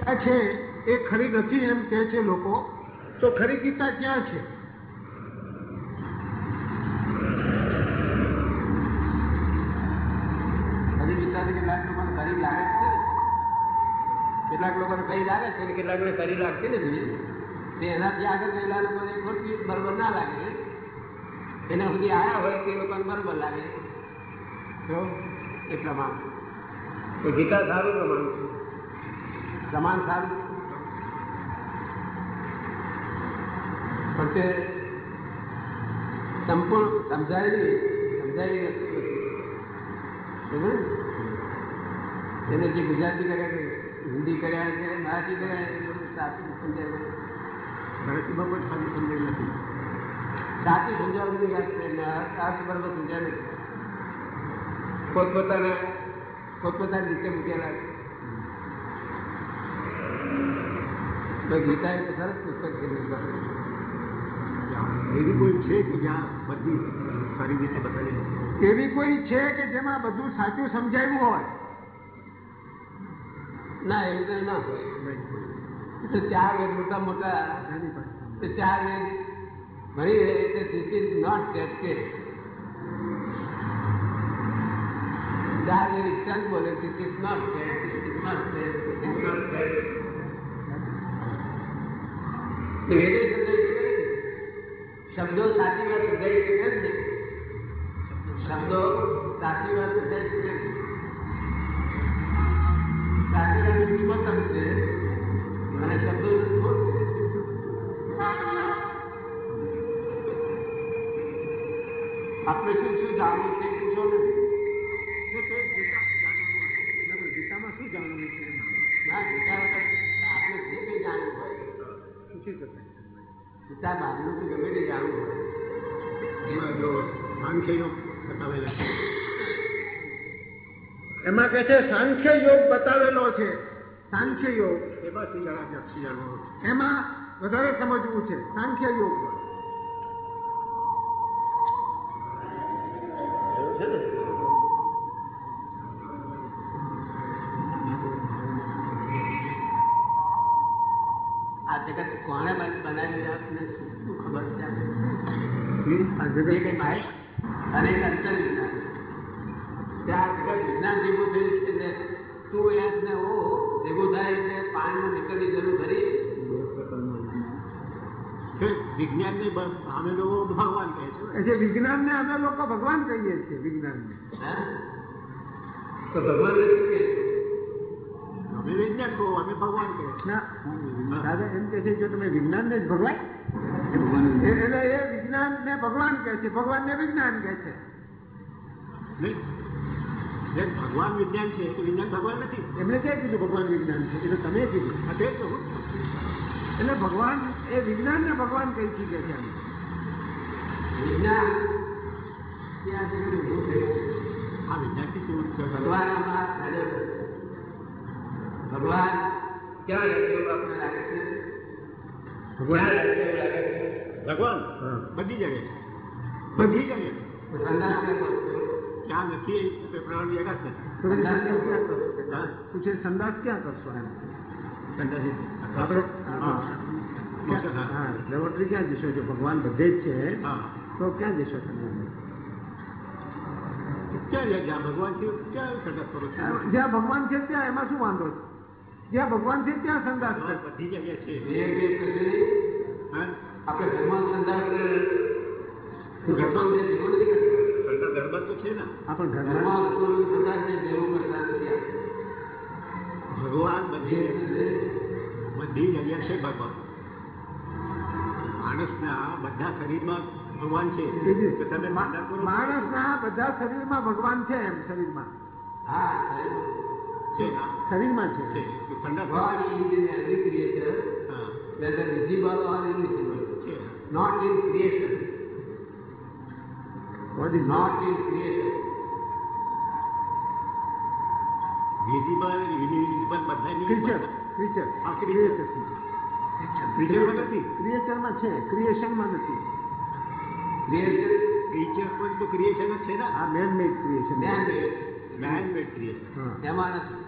ગીતા છે, એ ખરી નથી એમ કહે છે લોકો. તો ખરી ગીતા ક્યાં છે? ખરી ગીતાથી કેટલાક લોકોને ખરી લાગે છે? કેટલાક લોકોને ખરી લાગે છે ને, કેટલાક લોકોને ખરી લાગતી નથી તે એનાથી આગળ ગયેલા લોકોને ખોટી બરોબર ના લાગે. એના સુધી આવ્યા હોય તે લોકોને બરોબર લાગે. તો એ પ્રમાણ. એ ગીતા સારું પ્રમાણ છે. પ્રમાણ સારું? પણ તે સંપૂર્ણ સમજાયેલી સમજાયેલી નથી? એને જે ગુજરાતી કર્યા કે હિન્દી કર્યા કે મરાઠી કર્યા એ બધું સાચું સમજાય ભારતીમાં પણ સાચું સમજાય નથી. સાચી સમજાવવાની વાત છે અર્થ બરોબર સમજાય નથી. પોતપોતાના પોતપોતાની રીતે મૂકેલા છે. ગીતા એક સરસ પુસ્તક છે એવી કોઈ છે કે જ્યાં બધી સારી રીતે બતાવી એવી કોઈ છે કે જેમાં બધું સાચું સમજાયું હોય? ના એવું તો ના હોય. તો ચાર વેદ મોટા મોટા ચાર વેદ ભણી રહે એટલે this is not tested Ved instant બોલે છે is not test this is not test this is not test વેદે સમજાય છે શબ્દો સાચી વાત સમજાય છે ખરી ને શબ્દો સાચી વાત સમજાય છે ખરી? સાચી વાત પુરુષોત્તમ છે, અને શબ્દો છે. આપણે શું શું જાણવું છે? પૂછો ને. બહારનું તો ગમે તે જાણવું હોય. એમાં જો સાંખ્ય યોગ બતાવેલા છે. એમાં કે છે સાંખ્ય યોગ બતાવેલો છે. સાંખ્ય યોગ. એમાં જરા જાક્ષી એમાં વધારે સમજવું છે. સાંખ્ય યોગ. વિજ્ઞાન વિજ્ઞાન તું એસ ને ઓ ભેગું થાય એટલે પાણીમાં નીકળની જરૂર ખરી છે વિજ્ઞાનને અમે લોકો ભગવાન કહે છે એટલે વિજ્ઞાનને. અમે લોકો ભગવાન કહીએ છીએ વિજ્ઞાન ને તો ભગવાન અમે વિજ્ઞાન કહો અમે ભગવાન કહે. ના દાદા એમ કહે છે જો તમે વિજ્ઞાનને જ ભગવાન એ એટલે એ વિજ્ઞાનને ભગવાન કહે છે ભગવાનને વિજ્ઞાન કહે છે. ભગવાન વિજ્ઞાન છે તો વિજ્ઞાન ભગવાન નથી. એમણે ક્યાં કીધું ભગવાન વિજ્ઞાન છે? એટલે તમે કીધું. આ તે કહું એટલે ભગવાન એ વિજ્ઞાનને ભગવાન કહી છે કે છે વિજ્ઞાન ત્યાં જગત ઊભું થયું છે? આ વિજ્ઞાનથી શું છે. ભગવાન ક્યાં રહે છે એવું આપણને લાગે છે ક્યાં રહે છે એવું લાગે છે ભગવાન હા. બધી જગ્યાએ છે બધી જગ્યાએ તો સંદાસ ક્યાં કરશો? ક્યાં નથી તે પ્રમાણે જગત નથી તો પછી સંદાસ ક્યાં કરશો હા. પૂછે સંદાસ ક્યાં કરશો એમ સંદાસી આપણે હા ક્યાં- હા. હા લેબોરેટરી ક્યાં જશો જો ભગવાન બધે જ છે હા તો ક્યાં જશો તમે ક્યાં જાય જ્યાં ભગવાન છે ક્યાં સંદાસ કરો છો જ્યાં ભગવાન છે ત્યાં એમાં શું વાંધો છે જ્યાં ભગવાન છે ત્યાં સંદાસ બધી જગ્યા છે. આપણે ભગવાન સંદાસ ઘરમાં? જે ભેગું નથી કરતા. તો છે ને. આપણે ઘરમાં રસોઈ સંદાસ જે ભેગું કરતા નથી ભગવાન બધી બધી જગ્યા છે ભગવાન. માણસના બધા શરીરમાં ભગવાન છે. તમે માણસના બધા શરીરમાં ભગવાન છે એમ શરીરમાં. હા સાહેબ. છે. ના શરીરમાં છે. છે. તો સંદાસ God is in every creature, હા. whether visible or invisible. છે. Not in creation. God is Not? In creation. Visible invisible બધાની ક્રિએચર ક્રિએચર હા, creature. ક્રિએચર ક્રિએચરમાં નથી. ક્રિએચરમાં છે. ક્રિએશનમાં નથી. Creation. ક્રિએચર પણ તો ક્રિએશન જ છે ને. આ મેન મેડ ક્રિએશન જ્ઞાન મેન મેડ ક્રિએશન હા. એમાં નથી.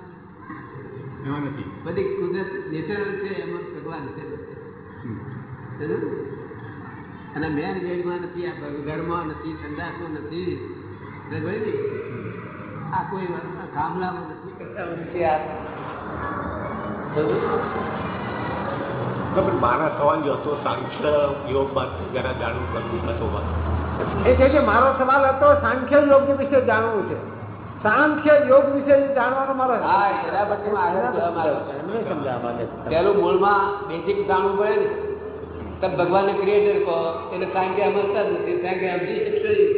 એમાં નથી. બધી કુદરત નેચરલ છે એમાં ભગવાન છે અને મેન ગેડમાં નથી આ ગઢમાં નથી સંદાસમાં નથી. આ કોઈ ગામડામાં નથી કરતા નથી આ. મારા સવાલ જો હતો સાંખ્ય યોગમાં જરા જાણવું કરવું હતો. એ છે કે મારો સવાલ હતો સાંખ્ય યોગ વિશે જાણવું છે. સાંખ્ય યોગ વિશે જાણવાનો મારો હા એના પછી આગળ જવા માંગુ છું. એમને સમજાવવા માંગે છે. પેલું મૂળમાં બેઝિક જાણવું પડે ને તબ ભગવાનને ક્રિએટર કહો એટલે સાંખ્ય સમજતા જ નથી સાંખ્ય સમજી શકશે નહીં.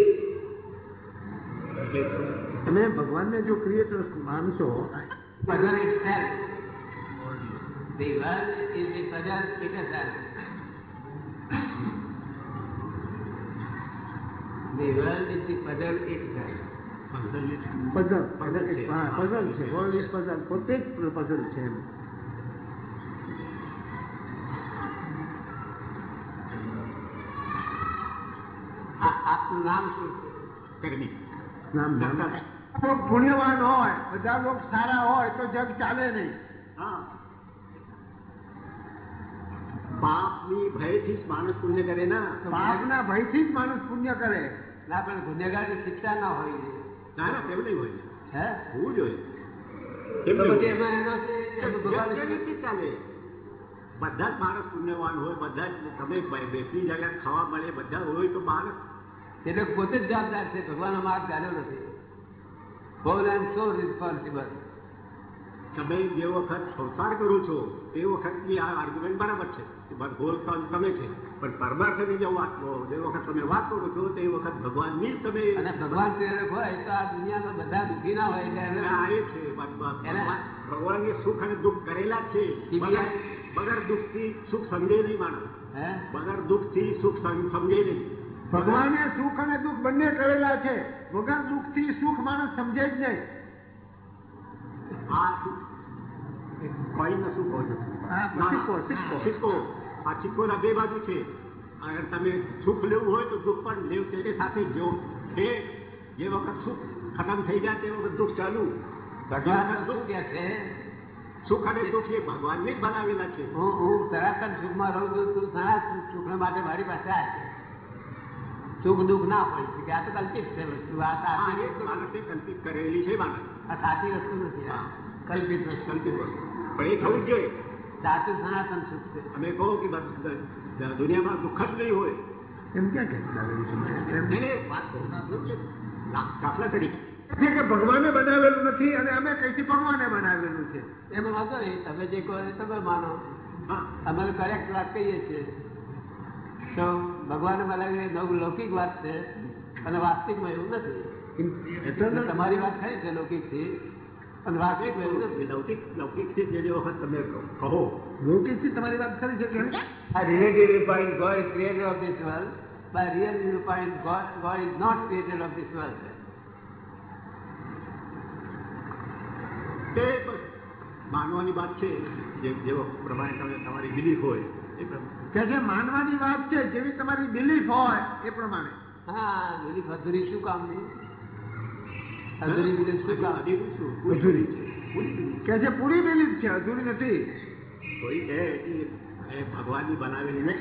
એટલે તમે ભગવાનને જો ક્રિએટર માનશો puzzle itself. The world is the puzzle itself. The world is the puzzle itself. Puzzle હા પઝલ છે. World is puzzle. પોતે જ પઝલ છે એમ. આપનું નામ શું છે? નામ નામ. પુણ્યવાન હોય બધા લોકો સારા હોય તો જગ ચાલે નહીં. હા. પાપની ભયથી જ માણસ પુણ્ય કરે ના. પાપના ભયથી જ માણસ પુણ્ય કરે. ના પણ ગુનેગારની શિક્ષા ના હોય છે. ના ના તેમ નહીં હોય હે? હોવું જોઈએ. ચાલે. બધા જ માણસ પુણ્યવાન હોય બધા જ તમે બે- બેસી જગ્યા ખાવા મળે બધા હોય તો માણસ. એટલે પોતે જ જવાબદાર છે ભગવાનનો માર્ગ ચાલ્યો નથી. બહુ એન્ડ સો રિસ્પોન્સિબલ. તમે જે વખત સંસાર કરો છો. તે વખતની આ આર્ગ્યુમેન્ટ બરાબર છે કે તો તમે છે પણ પરમાર્થની જે વાત કરો જે વખત તમે વાત કરો છો તે વખત ભગવાનની જ તમે અને ભગવાન પ્રેરક હોય તો આ દુનિયામાં બધા દુઃખી ના હોય એટલે આ એ છે ભગવાન- સુખ અને દુઃખ કરેલા છે. બગર દુઃખથી સુખ સમજે નહીં માણસ. હે? વગર દુઃખથી સુખ સમ- સમજે નહીં. ભગવાને સુખ અને દુઃખ બંને કરેલા છે. વગર દુઃખથી સુખ માણસ સમજે જ નહીં. આ સુખ કોઈને શું કહો છો હા, ના, સિક્કો, સિક્કો. સિક્કો આ સિક્કોના બે બાજુ છે અગર તમે સુખ લેવું હોય તો દુઃખ પણ લેવ તેને સાથે જ જો છે જે વખત સુખ ખતમ થઈ જાય તે વખત દુઃખ ચાલુ ભગવાન તો શું કે છે સુખ અને દુઃખ એ ભગવાનને જ બનાવેલા છે હું હું સનાતન સુખમાં રહું છું તું સનાતન સુખને માટે મારી પાસે આય સુખ દુઃખ ના હોય છે કે આ તો કલ્પિત છે વસ્તુ આ આ સાચી એક વસ્તુ માણસે કલ્પિત કરેલી છે માણસ આ સાચી વસ્તુ નથી આ કલ્પિત વસ્તુ કલ્પિત વસ્તુ પણ એ થવું જ જોઈએ. સાચું સનાતન સુખ છે. અમે કહો કે દુનિયામાં દુઃખ જ નહીં હોય. એમ ક્યાં કે દાખલા તરીકે છે કે ભગવાને બનાવેલું નથી અને અમે કઈથી ભગવાને બનાવેલું છે? એમાં વાંધો નહીં. તમે જે કહો તમે માનો. અમે કરેક્ટ વાત કહીએ છીએ. તો ભગવાને બનાવી નવ લૌકિક વાત છે. અને વાસ્તવિકમાં એવું નથી. તમારી વાત ખરી છે લૌકિકથી. અને નથી લૌકિક જે વખત તમે કહો. તમારી વાત ખરી છે તે માનવાની વાત છે. જે જેવો પ્રમાણે તમે તમારી બિલીફ હોય એ પ્રમાણે. કે જે માનવાની વાત છે જેવી તમારી બિલીફ હોય એ પ્રમાણે. હા બિલીફ અધૂરી શું કામની અધૂરી બિલીફ શું કામ અધૂરી અધૂરી. છે? પૂરી. કે જે છે અધૂરી નથી. કોઈ કે એ ભગવાનની બનાવેલી નહીં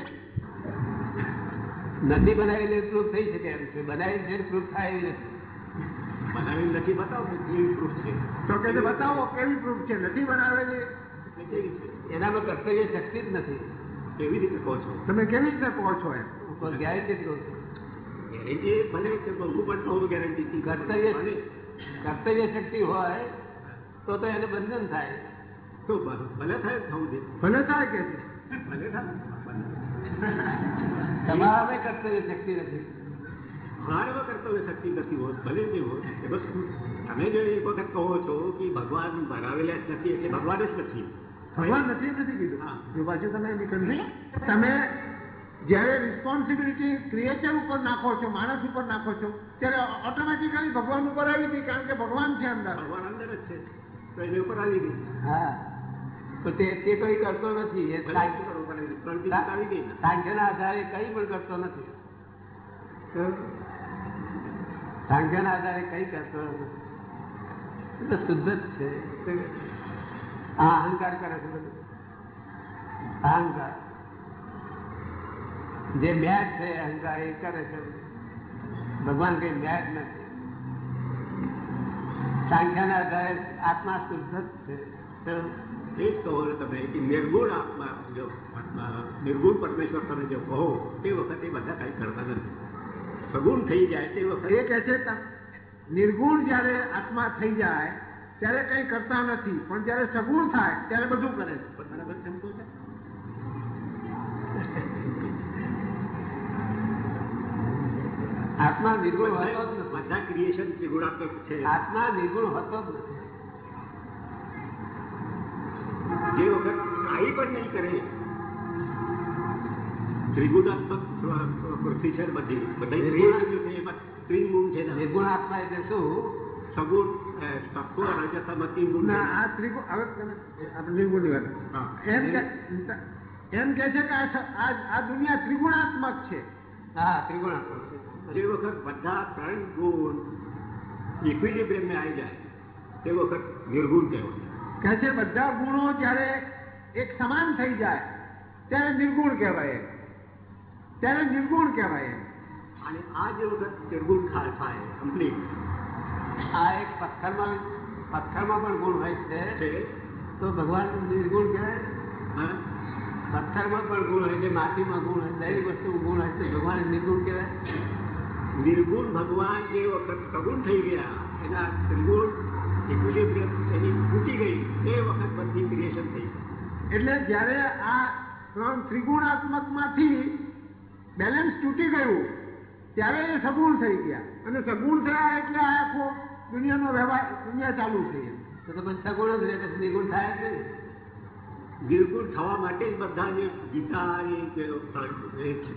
નથી બનાવેલી પ્રૂફ થઈ શકે એમ છે. બનાવેલી છે પ્રૂફ થાય એવી નથી. બનાવેલી નથી બતાવો કે કેવી પ્રૂફ છે? તો કે બતાવો કેવી પ્રૂફ છે? નથી બનાવેલી. છે? એનામાં કર્તવ્ય શક્તિ જ નથી. કેવી રીતે કહો છો? તમે કેવી રીતે કહો છો એમ? ગેરંટી કહો છો છું. ગેરંટી કે બહુ પણ કહું ગેરંટી કર્તવ્ય કર્તવ્ય શક્તિ હોય તો તો એને બંધન થાય. તો ભલે થાય થવું દે ભલે થાય કે ભલે થાય. તમારામાં કર્તવ્ય શક્તિ નથી. મારામાં કર્તવ્ય શક્તિ નથી હોત ભલે જે હોત એ બસ તમે જો એક વખત કહો છો કે ભગવાન બનાવેલા જ નથી એટલે ભગવાન જ નથી. ભગવાન નથી નથી કીધું. હા. જો બાજુ તમે એમ કહ્યું તમે જ્યારે રિસ્પોન્સિબિલિટી ક્રિએચર ઉપર નાખો છો માણસ ઉપર નાખો છો ત્યારે ઓટોમેટિકલી ભગવાન ઉપર આવી ગઈ કારણ કે ભગવાન છે અંદર. ભગવાન અંદર જ છે. તો એની ઉપર આવી ગઈ. હા. તો તે તે કંઈ કરતો નથી. એ સાંખ્યના આધારે કંઈ પણ કરતો નથી. સાંખ્યના આધારે કંઈ કરતો નથી. તો શુદ્ધ જ છે. આ અહંકાર કરે છે બધું. અહંકાર. જે મેચ છે અહંકાર એ કરે છે. ભગવાન કઈ મેચ નથી. સાંખ્યાના આધારે આત્મા શુદ્ધ જ છે. એ જ કહો ને તમે કે નિર્ગુણ આત્મા જો નિર્ગુણ પરમેશ્વર તમે જો કહો તે વખતે બધા કાંઈ કરતા નથી. સગુણ થઈ જાય તે વખતે. એ કહે છે નિર્ગુણ જ્યારે આત્મા થઈ જાય ત્યારે કંઈ કરતા નથી. પણ જ્યારે સગુણ થાય ત્યારે બધું કરે છે બરાબર છે એમ કહું છું? આત્મા નિર્ગુણ હોતો જ બધા નથી. બધા ક્રિએશન ત્રિગુણાત્મક છે. આત્મા નિર્ગુણ હોતો જ નથી. જે વખત કાંઈ પણ નહીં કરે ત્રિગુણાત્મક પૃથ્વી છે બધી બધા ક્રિએશન છે એમાં ત્રિગુણ છે ને. નિર્ગુણ આત્મા એટલે શું? સગુણ સત્વ રજતમતી ગુણ આ ત્રિગુણ હવે આપણે નિર્ગુણની વાત એમ એમ કે છે કે આ સ- આ આ દુનિયા ત્રિગુણાત્મક છે. હા ત્રિગુણાત્મક છે. જે વખત બધા ત્રણ ગુણ ઇક્વિલિબ્રિયમને આવી જાય તે વખત નિર્ગુણ કહેવાય કે છે બધા ગુણો જ્યારે એક સમાન થઈ જાય ત્યારે નિર્ગુણ કહેવાય. ત્યારે નિર્ગુણ કહેવાય એમ. અને આ જે વખત નિર્ગુણ થાય થાય કમ્પ્લીટ આ એક પથ્થરમાં પથ્થરમાં પણ ગુણ હોય છે છે તો ભગવાન નિર્ગુણ કહેવાય? પથ્થરમાં પણ ગુણ હોય છે માટીમાં ગુણ હોય દરેક વસ્તુ ગુણ હોય તો ભગવાન નિર્ગુણ કહેવાય નિર્ગુણ ભગવાન જે વખત સગુણ થઈ ગયા એના ત્રિગુણ ઇક્વિલિબ્રિયમ એની તૂટી ગઈ એ વખત બધી ક્રિએશન થઈ એટલે જ્યારે આ ત્રણ ત્રિગુણાત્મકમાંથી બેલેન્સ તૂટી ગયું ત્યારે એ સગુણ થઈ ગયા. અને સગુણ થયા એટલે આ આખો દુનિયાનો વ્યવહાર દુનિયા ચાલુ થઈ. તો તમે સગુણ જ રહે પછી નિર્ગુણ થાય જ નહીં. નિર્ગુણ થવા માટે જ બધાને ગીતા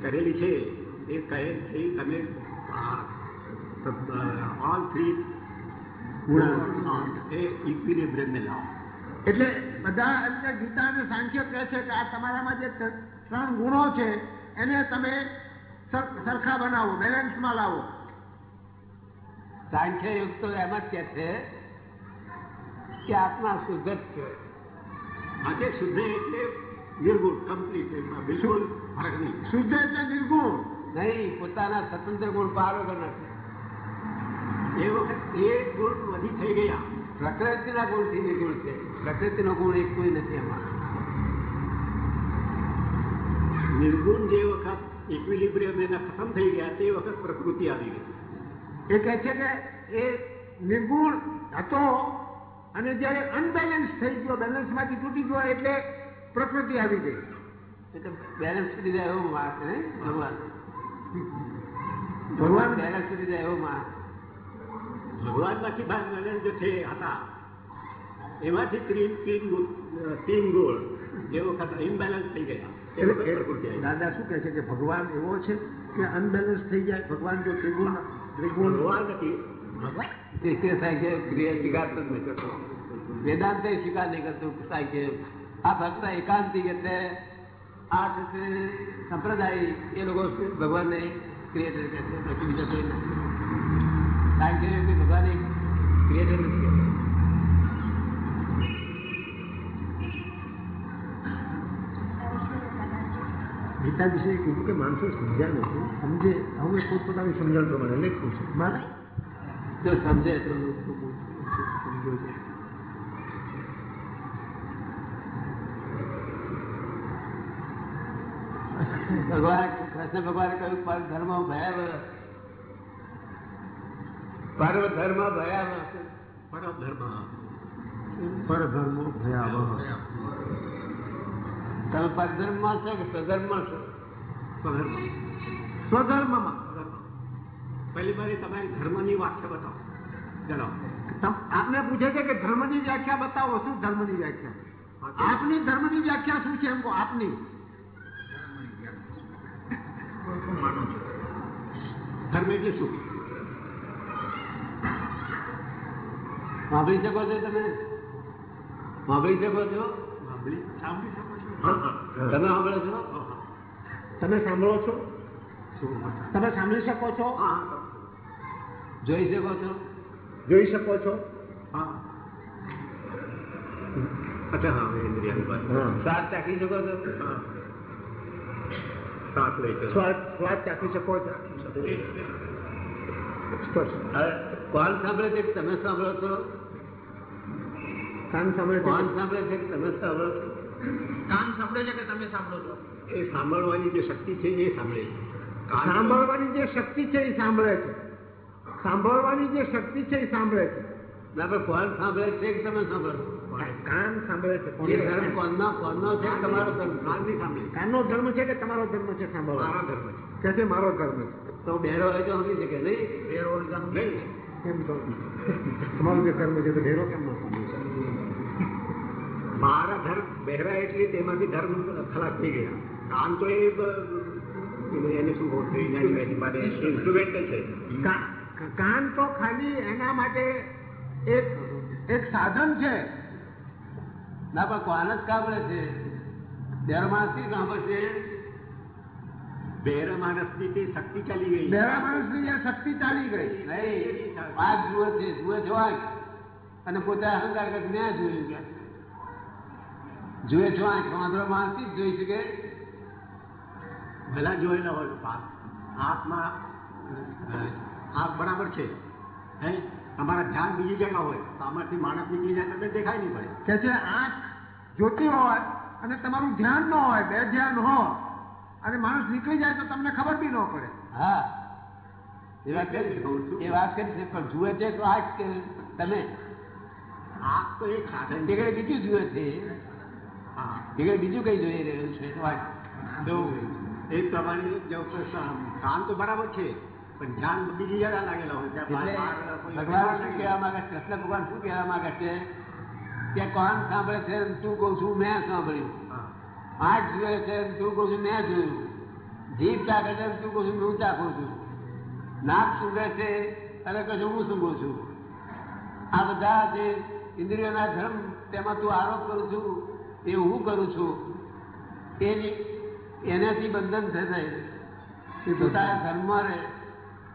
કરેલી છે એ કહે છે તમે ઓલ થ્રી એ ઇક્વિલિબ્રિયમને લાવો એટલે બધા એમ ગીતા અને સાંખ્ય કહે છે કે આ તમારામાં જે ત્રણ ગુણો છે એને તમે સરખા બનાવો બેલેન્સમાં લાવો. સાંખ્ય યુગ તો એમ જ કે છે કે આત્મા શુદ્ધ જ છે. આજે શુદ્ધ એટલે નિર્ગુણ કમ્પ્લીટ એમાં બિલકુલ ફરક નહીં. શુદ્ધ એટલે નિર્ગુણ. નહીં, પોતાના સ્વતંત્ર ગુણ પાર વગર નથી. એ વખત એ ગુણ વધી થઈ ગયા. પ્રકૃતિના ગુણથી નિર્ગુણ છે. પ્રકૃતિનો ગુણ એક કોઈ નથી એમાં. નિર્ગુણ જે વખત ઇક્વિલિબ્રિયમ એના ખતમ થઈ ગયા, તે વખત પ્રકૃતિ આવી ગઈ. એ કહે છે કે એ નિર્ગુણ હતો અને જ્યારે અનબેલેન્સ થઈ ગયો બેલેન્સમાંથી તૂટી ગયો, એટલે પ્રકૃતિ આવી ગઈ. બેલેન્સ કરી દે એવો વાત નહીં ભગવાન. ભગવાન બેલેન્સ કરી જાય એવો માણસ. ભગવાનમાંથી ભાગ નરેન્દ્ર છે હતા. એમાંથી ત્રીન તીન તીન ગુણ જે ઇમ્બેલેન્સ થઈ ગયા. દાદા શું કહે છે કે ભગવાન એવો છે કે અનબેલેન્સ થઈ જાય ભગવાન જો ત્રિગુણ ત્રિગુણ ભગવાન નથી. તે થાય ક્રિયા સ્વીકારતો જ નહીં કરતો. વેદાંત સ્વીકાર નહીં કરતો. સાંખ્ય આ ફક્ત એકાંતિક એટલે આ સંપ્રદાય એ લોકો ભગવાનને ક્રિએટર કહે છે પછી બીજા કોઈ નથી. સાંખ્ય યોગી ભગવાન એક ક્રિએટર નથી કહેતા. ગીતા વિશે કીધું કે માણસો સમજ્યા નથી સમજે હવે પોતપોતાની સમજણ પ્રમાણે લખું છું. મારે? જો સમજે તો ભગવાન કૃષ્ણ ભગવાને કહ્યું પર ધર્મ ભયાવહ પર્વ ધર્મ ભયાવહ પરધર્મ પરધર્મો ભયાવહ તમે પરધર્મમાં છો કે સ્વધર્મમાં છો સ્વધર્મ સ્વધર્મમાં પહેલી બારી તમારી ધર્મની વ્યાખ્યા બતાવો ચલો તમ- આપને પૂછે છે કે ધર્મની વ્યાખ્યા બતાવો શું ધર્મની વ્યાખ્યા આપની ધર્મની વ્યાખ્યા શું છે એમ કહો આપની ધર્મ એટલે શું? વાપરી શકો છો તમે? વાપરી શકો છો? સાંભળી સાંભળી શકો છો? તમે સાંભળો છો? તમે સાંભળો છો? શું તમે સાંભળી શકો છો? હા જોઈ શકો છો? જોઈ શકો છો? હા. અચ્છા હા ઇન્દ્રિયા ઇન્દ્રિયાની વાત હા. સ્વાદ ચાખી શકો છો? હા. સાત લઈ ચલો સ્વાદ સ્વાદ ચાખી શકો કોણ સાંભળે છે તમે સાંભળો છો? કાન સાંભળે છે? કોણ સાંભળે છે કે તમે સાંભળો છો? કાન સાંભળે છે કે તમે સાંભળો છો? એ સાંભળવાની જે શક્તિ છે એ સાંભળે છે. સાંભળવાની જે શક્તિ છે એ સાંભળે છે. સાંભળવાની જે શક્તિ છે એ સાંભળે છે. આપણે પણ કોણ સાંભળે છે કે તમે સાંભળો છો? કાન સાંભળે છે. ધર્મ કોણનો કોણનો છે તમારો ધર્મ? છે? કાનની સાંભળે. કાનનો ધર્મ છે કે તમારો ધર્મ છે? સાંભળો. મારો ધર્મ છે. કે છે મારો ધર્મ છે? તો બેરો હોય તો સમજી શકે નહીં. બેરો હોય તો નહીં. કેમ તો? તમારો જે ધર્મ છે તો બેરો કેમ ન સમજી શકે મારા ધર્મ બહેરા એટલે તેમાંથી ધર્મ ખલાસ થઈ ગયા. કાન તો એ એને શું ઇન્સ્ટ્રુમેન્ટ છે. કાન તો ખાલી એના માટે એક એક સાધન છે. ના પણ કોને જ સાંભળે છે? બેરો માણસથી સાંભળશે બેરા માણસની તે શક્તિ ચાલી ગઈ. બેરા માણસની શક્તિ ચાલી ગઈ. નહીં આંખ જુએ છે જુએ છે અને પોતે અહંકાર કરે મેં જોયું કે જુએ છો આંખ વાંધો માણસ જ જોઈ શકે? ભલા જોયેલા હોય પાપ. આંખમાં આંખ બરાબર છે. હે? તમારા ધ્યાન બીજી જગ્યા હોય. તો આમાંથી માણસ નીકળી જાય તો દેખાય નહીં પડે. કે છે આંખ જોતી હોય અને તમારું ધ્યાન ન હોય બે ધ્યાન હોય અને માણસ નીકળી જાય તો તમને ખબર બી ન પડે. હા. એ વાત કરી એ વાત કરી છે પણ જુએ છે તો આ તમે આ તો એક સાધન તે બીજું જુએ છે. હા. બીજું કઈ જોઈ રહ્યું છે? તો એ પ્રમાણે જો કામ તો બરાબર છે પણ ધ્યાન બીજી જગ્યા લાગેલા હોય. ભગવાન શું કહેવા માંગે કૃષ્ણ ભગવાન શું કહેવા માંગે છે? કે કોણ સાંભળે છે તું કહું છું મેં સાંભળ્યું. આઠ જુએ છે તું કહું છું મેં જોયું. જીભ ચાખે છે તું કહું છું હું ચાખું છું. નાક સૂંઘે છે અને કશું છું હું સૂંઘું છું. આ બધા જે ઇન્દ્રિયોના ધર્મ તેમાં તું આરોપ કરું છું એ હું કરું છું એ એનાથી બંધન થશે. એ પોતાના ધર્મમાં રહે.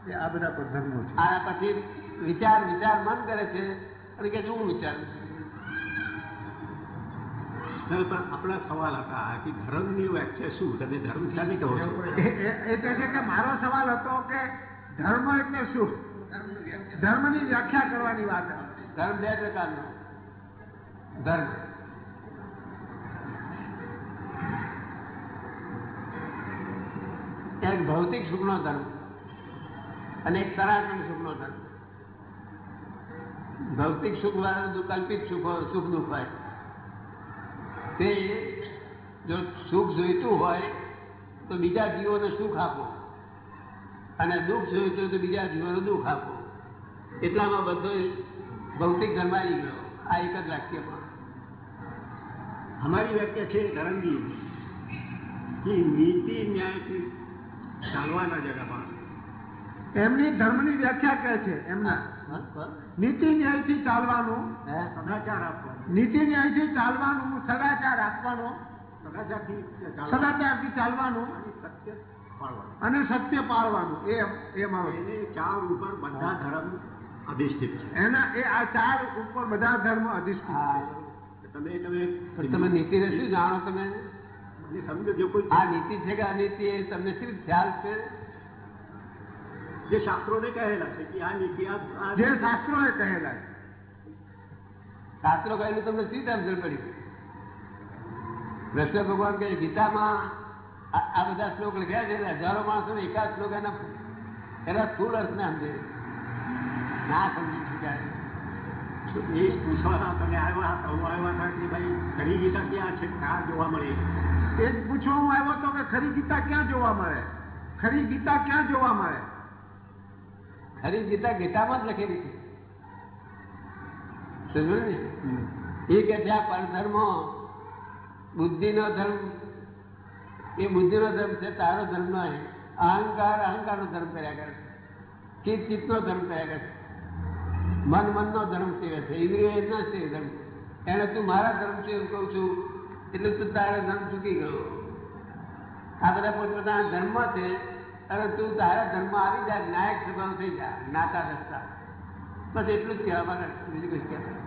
એ આ બધા પણ ધર્મો છે. આ પછી વિચાર વિચાર મન કરે છે અને કે શું વિચારું છું. પણ આપણા સવાલ હતા કે ધર્મની વ્યાખ્યા શું? તમે ધર્મ ક્યાંથી કહો છો? એ- એ એ કહે છે કે મારો સવાલ હતો કે ધર્મ એટલે શું? ધર્મની વ્યાખ્યા કરવાની વાત હતી. ધર્મ બે પ્રકારનો. ધર્મ. એક ભૌતિક સુખનો ધર્મ અને એક સનાતન સુખનો ધર્મ. ભૌતિક સુખ વાળા કલ્પિત સુખ સુખ દુઃખ હોય. તે જો સુખ જોઈતું હોય તો બીજા જીવોને સુખ આપો. અને દુઃખ જોઈતું હોય તો બીજા જીવોને દુઃખ આપો. એટલામાં બધો ભૌતિક ધર્મ આવી ગયો. આ એક જ વાક્યમાં અમારી વ્યાખ્યા છે ધર્મની કે નીતિ ન્યાયથી ચાલવાના જગામાં એમની ધર્મની વ્યાખ્યા કહે છે એમના. નીતિ ન્યાયથી ચાલવાનું? સદાચાર આપવાનો નીતિ ન્યાયથી ચાલવાનું સદાચાર રાખવાનો સદાચારથી ચાલવાનું. સદાચારથી ચાલવાનું. અને સત્ય પાળવાનું. અને સત્ય પાળવાનું. એ એ મારો એને ચાર ઉપર બધા ધર્મ અધિષ્ઠિત છે. એના એ આ ચાર ઉપર બધા ધર્મ અધિષ્ઠિત હા. છે તમે તમે પણ તમે નીતિને શું જાણો તમે? મને સમજો જો કોઈ આ નીતિ છે કે અનીતિ એ તમને શી રીતે ખ્યાલ છે? જે શાસ્ત્રોને કહેલા છે કે આ નીતિ આ આ જે શાસ્ત્રોએ કહેલા છે. શાસ્ત્રો કહેલું તમને શી સમજણ પડી? કૃષ્ણ ભગવાન કહે ગીતામાં આ બધા શ્લોક લખ્યા છે હજારો માણસો એકાદ શ્લોક એના એના અર્થ ને સમજે ના સમજી શકાય. એ પૂછવાના તમે આવ્યા હતા હું આવ્યા હતા કે ભાઈ ખરી ગીતા ક્યાં છે ક્યાં જોવા મળે? એ જ પૂછવા હું આવ્યો હતો કે ખરી ગીતા ક્યાં જોવા મળે? ખરી ગીતા ક્યાં જોવા મળે? ખરી ગીતા ગીતામાં જ લખેલી છે. સમજ્યું ને એ કે છે આ પરધર્મો બુદ્ધિનો ધર્મ એ બુદ્ધિનો ધર્મ છે તારો ધર્મ નહીં અહંકાર અહંકારનો ધર્મ કર્યા કરે છે ચિત્ત ચિત્તનો ધર્મ કર્યા કરે છે મન મનનો ધર્મ સેવે છે ઇન્દ્રિય એના સેવે ધર્મ એને તું મારા ધર્મ છે એવું કહું છું એટલે તું તારો ધર્મ ચૂકી ગયો આ બધા પોતપોતાના ધર્મ છે અને તું તારા ધર્મ આવી જા નાયક સ્વભાવ થઈ જા જ્ઞાતા દસતા બસ એટલું જ કહેવા માંગે છે, બીજું કઈ કહેતા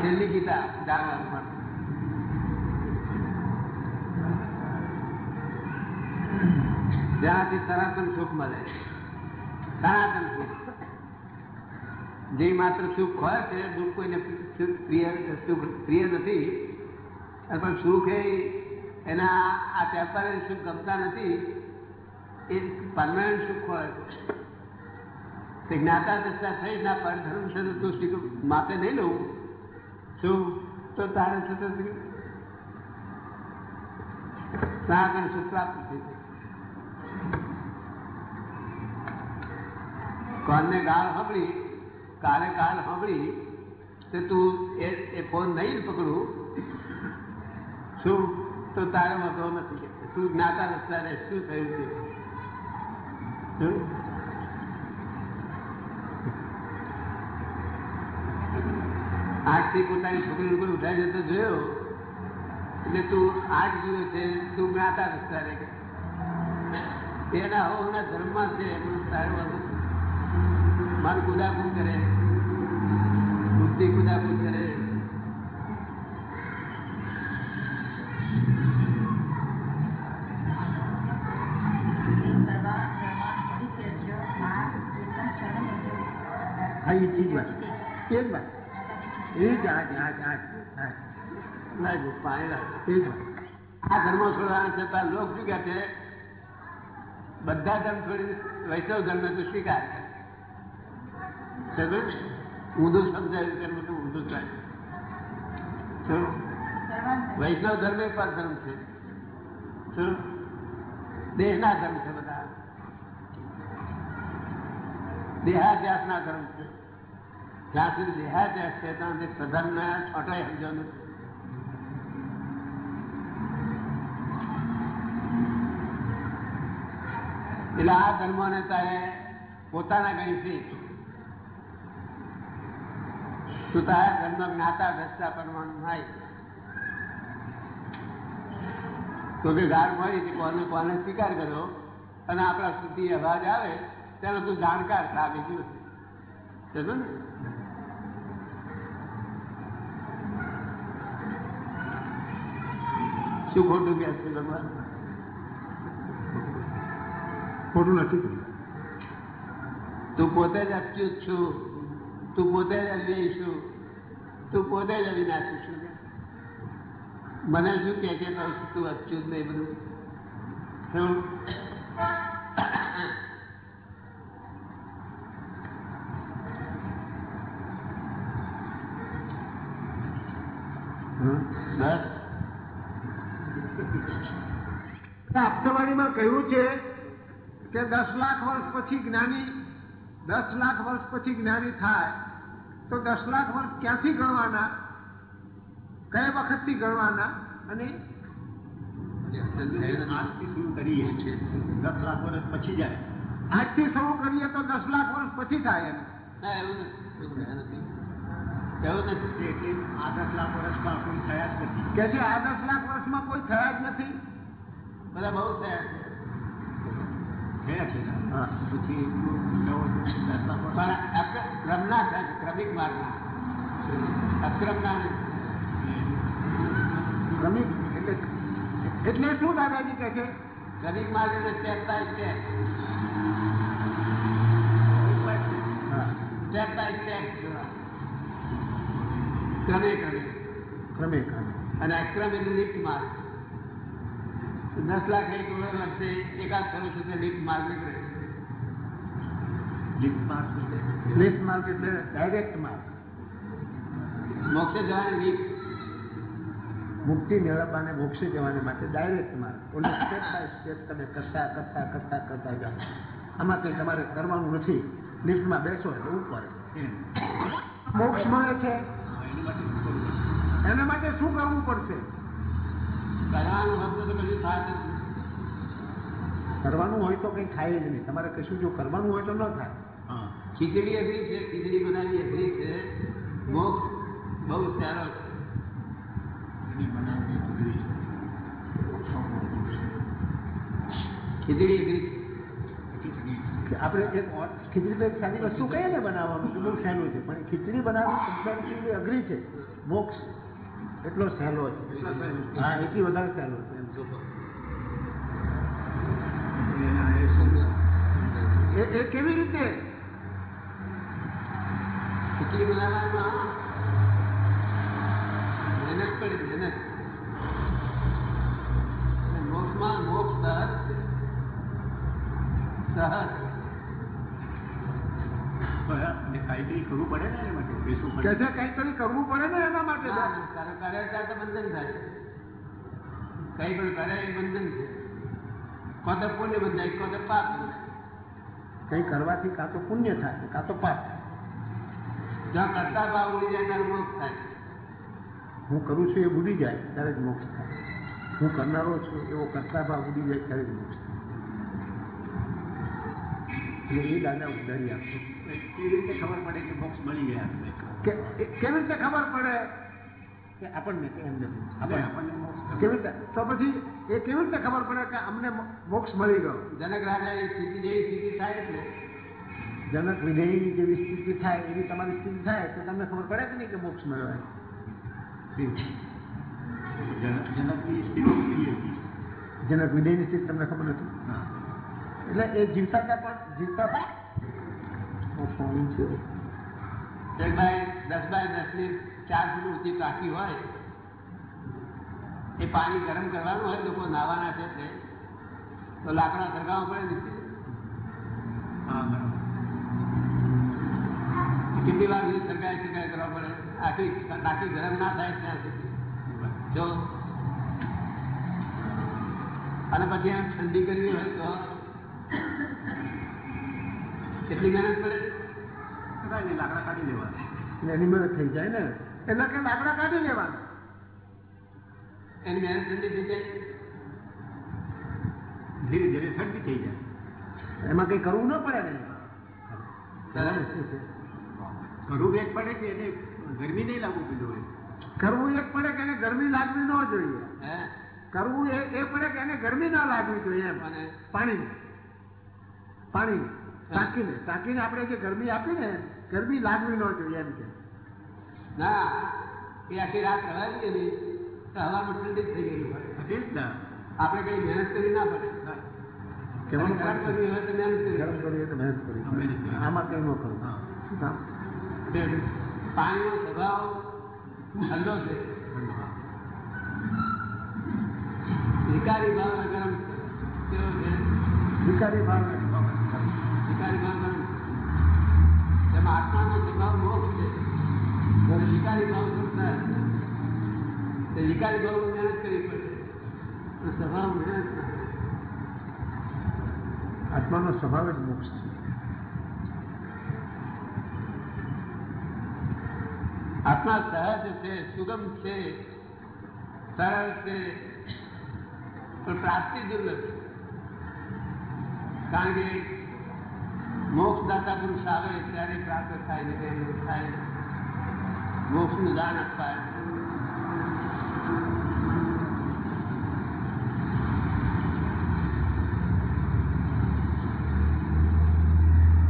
છેલ્લી ગીતા જાણવાનું જ્યાંથી સનાતન સુખ મળે. સનાતન સુખ. જે માત્ર સુખ હોય છે, દુઃખ કોઈને પ્રિય, સુખ, પ્રિય નથી, પણ સુખ એ એના આ ટેમ્પરરી સુખ ગમતા નથી, એ પરમાનન્ટ સુખ હોય તે જ્ઞાતા દશા થઈ ના પરધર્મ છે તો તું સ્વીકૃત માથે નહીં લઉં. શું? તો તારે છે તો આગળ શું પ્રાપ્ત થઈ જાય. કોને ગાળ સાંભળી કાલે ગાળ સાંભળી, તો તું એ એ ફોન નહીં પકડું. શું? તો તારે વાંધો નથી તું જ્ઞાતા રસ્તા રહે, શું થયું છે? શું? આંખથી પોતાની છોકરી ઉપર ઉઠાઈ જતો જોયો? એટલે તું આઠ જુએ છે તું જ્ઞાતા વિસ્તારે તેના હોના ધર્મમાં છે તારે. મન કુદાકુદ કરે. બુદ્ધિ કુદાકુદ કરે. હા એ ચીજ વાત. એ જ વાત. ધર્મ છોડવાના છતાં લોક છે. બધા ધર્મ છોડી વૈષ્ણવ ધર્મ તો સ્વીકાર સમજ્યું? ઊંધું સમજાયું ધર્મ તો ઊંધું થાય વૈષ્ણવ ધર્મ એ પર ધર્મ છે? દેહના ધર્મ છે બધા. દેહાધ્યાસના ધર્મ છે. જ્યાં સુધી દેહાધ્યાસ છે ત્યાં સુધી સ્વધર્મના છોટાઈ સમજવાનું નથી એટલે આ ધર્મોને તારે પોતાના ગણી શીખ તું તારા ધર્મ જ્ઞાતા દ્રષ્ટા કરવાનું નહીં તો કે ગાળ મળી કે કોને કોને સ્વીકાર કર્યો અને આપણા સુધી અવાજ આવે તેનો તું જાણકાર થા બીજું સમજ્યો ને? શું ખોટું કે છે ભગવાન? ખોટું નથી તું પોતે જ અચ્યુત છું. તું પોતે જ અવ્યય છું. તું પોતે જ અવિનાશી છું. મને શું કે છે તું અચ્યુત નહીં બધું શું? બસ. આપતાવાણીમાં કહ્યું છે કે દસ લાખ વર્ષ પછી જ્ઞાની દસ લાખ વર્ષ પછી જ્ઞાની થાય તો દસ લાખ વર્ષ ક્યાંથી ગણવાના? કયા વખતથી ગણવાના? અને આજથી શરૂ કરીએ દસ લાખ વર્ષ પછી જાય. આજથી શરૂ કરીએ તો દસ લાખ વર્ષ પછી થાય એમ. એવું નથી. એવું નથી એટલે આ દસ લાખ વર્ષમાં કોઈ થયા જ નથી. કે છે આ દસ લાખ વર્ષમાં કોઈ થયા જ નથી? બધા બહુ થયા છે. થયા પછી દસ લાખ પણ ક્રમના થયા ક્રમિક માર્ગના. અક્રમના ક્રમિક? એટલે એટલે શું દાદાજી કહે છે? ક્રમિક માર્ગ એટલે સ્ટેપ બાય સ્ટેપ હા. સ્ટેપ બાય સ્ટેપ ક્રમે ક્રમે. ક્રમે ક્રમે. અને અક્રમ એટલે લિફ્ટ માર્ગ. દસ લાખ એક વર્ષે એકાદ વર્ષ સુધી લિફ્ટ માર્ગ નીકળે. લિફ્ટ માર્ગ એટલે? ડાયરેક્ટ માર્ગ મોક્ષે જવાની લીફ્ટ મુક્તિ મેળવવાને મોક્ષે જવાને માટે ડાયરેક્ટ માર્ગ. ઓલે સ્ટેપ બાય સ્ટેપ તમે કરતા કરતા કરતા કરતા જાઓ. આમાં કંઈ તમારે કરવાનું નથી. લિફ્ટમાં બેસો એટલે ઉપર. મોક્ષ મળે છે. એના માટે શું કરવું પડશે? કરવાનું હોય તો કંઈ થાય જ નહીં. તમારે કશું જો કરવાનું હોય તો ન થાય. ખીચડી અઘરી છે. ખીચડી બનાવી અઘરી છે. મોક્ષ બહુ સારો છે. ખીચડી બનાવવી અઘરી છે. ખીચડી અઘરી છે. આપણે એક ખીચડી તો એક સારી વસ્તુ કહીએ ને બનાવવાનું કે બહુ સહેલું છે. પણ ખીચડી બનાવવી કમ્પેરેટિવલી અઘરી છે. મોક્ષ એટલો સહેલો છે. હા એથી વધારે સહેલો છે. એમ. એ એ કેવી રીતે? ખીચડી બનાવવામાં મહેનત પડી મહેનત. મોક્ષમાં મોક્ષ સહજ છે સહજ અને કાંઈ કરવું પડે ને એના માટે? બેસવું પડે. છે કંઈક કરવું પડે ને એના માટે ના, ના, કરે કરે તો બંધન થાય. કઈ પણ કરે એ બંધન છે. કોણ પુણ્ય બંધાય કોણ પાપ બંધાય. કંઈ કરવાથી કાં તો પુણ્ય થાય કાં તો પાપ જ્યાં કરતા ભાવ ઉડી જાય ત્યારે મોક્ષ થાય. હું કરું છું એ ઉડી જાય ત્યારે જ મોક્ષ થાય. હું કરનારો છું એવો કરતા ભાવ ઉડી જાય ત્યારે જ મોક્ષ થાય. એટલે એ દાદા ઉદારી આપશે મોક્ષ મળી ગયા કેવી રીતે ખબર પડે? કે આપણને મોક્ષ કેવી રીતે? તો પછી એ કેવી રીતે ખબર પડે કે અમને મોક્ષ મળી ગયો? જનક રાજાની સ્થિતિ જેવી સ્થિતિ થાય એટલે. જનક વિધેયની જેવી સ્થિતિ થાય એવી તમારી સ્થિતિ થાય તો તમને ખબર પડે કે નહીં કે મોક્ષ મળ્યો જનકની સ્થિતિ જનક વિધેયની સ્થિતિ તમને ખબર નથી? હા. એટલે એ જીવતા ત્યાં પણ જીવતા છે. એક ભાઈ દસ બાય દસની ચાર ફૂટ ઊંચી ટાંકી હોય એ પાણી ગરમ કરવાનું હોય લોકો નાવાના છે તે તો લાકડા સળગાવવા પડે ને કેટલી વાર સુધી સળગાય સળગાય કરવા પડે? આખી ટાંકી ગરમ ના થાય ત્યાં સુધી. જો. અને પછી એમ ઠંડી કરવી હોય તો કેટલી મહેનત પડે? કાંઈ ને લાકડા કાઢી લેવાના. એની મદદ થઈ જાય ને. એટલે કે લાકડા કાઢી લેવાના. એની મહેનત ઠંડી થઈ જાય. ધીરે ધીરે ઠંડી થઈ જાય. એમાં કઈ કરવું ન પડે ને. કરવું એક પડે કે એને ગરમી નહીં લાગવું જોઈએ કરવું એક પડે કે એને ગરમી લાગવી ન જોઈએ. હે? કરવું એ એ પડે કે એને ગરમી ના લાગવી જોઈએ પાણી. પાણી. ટાંકીને ટાંકીને આપણે જે ગરમી આપી ને ગરમી લાગવી ન જોઈએ એમ કે. ના એ આખી રાત રવાઈ દઈએ તો હવામાં ઠંડી થઈ ગયેલી હોય. આપણે કઈ મહેનત કરી ના પડે. આમાં કંઈ ન પાણીનો સ્વભાવ ઠંડો છે. વિકારી ભાવ ગરમ કેવો છે? વિકારી ભાવ વિકારી ભાવ ગરમ છે આત્માનો સ્વભાવ મોક્ષ છે અને વિકારી ભાવ છે તે વિકારી ભાવ મહેનત કરવી પડે સ્વભાવ મહેનત આત્માનો સ્વભાવ જ મોક્ષ છે. આત્મા સહજ છે, સુગમ છે, સરળ છે, પણ પ્રાપ્તિ દુર્લભ છે. કારણ કે મોક્ષદાતા પુરુષ આવે ત્યારે પ્રાપ્ત થાય ને તેનું થાય. મોક્ષનું દાન અપાય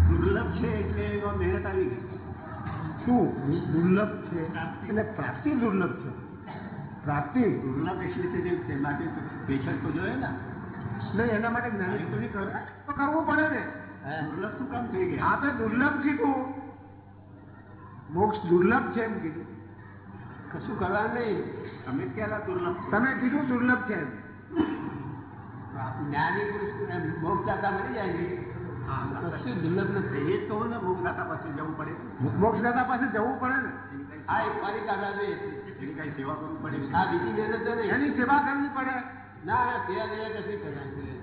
દુર્લભ છે એટલે એમાં મહેનત આવી ગઈ. શું? દુર્લભ છે? એટલે પ્રાપ્તિ દુર્લભ છે. પ્રાપ્તિ? દુર્લભ એટલે તે જે તે માટે પેશન્ટ તો જોઈએ ને. નહીં એના માટે જ્ઞાની કરવું પડે ને? દુર્લભ શું કામ થઈ ગયા? આપે દુર્લભ કીધું મોક્ષ દુર્લભ છે એમ કીધું. કશું કરવાનું નહીં. તમે ક્યારે દુર્લભ તમે કીધું દુર્લભ છે જ્ઞાની પુરુષ મોક્ષદાતા મળી જાય ને? કશું દુર્લભ નથી એ જ કહું ને મુખદાતા પાસે જવું પડે? મોક્ષદાતા પાસે જવું પડે ને? હા એક ફરી કાઢવા જોઈએ એની કઈ સેવા કરવી પડે? આ બીજી મહેનત તો નહીં. એની સેવા કરવી પડે. ના સેવા દેવા કશું કરવાની?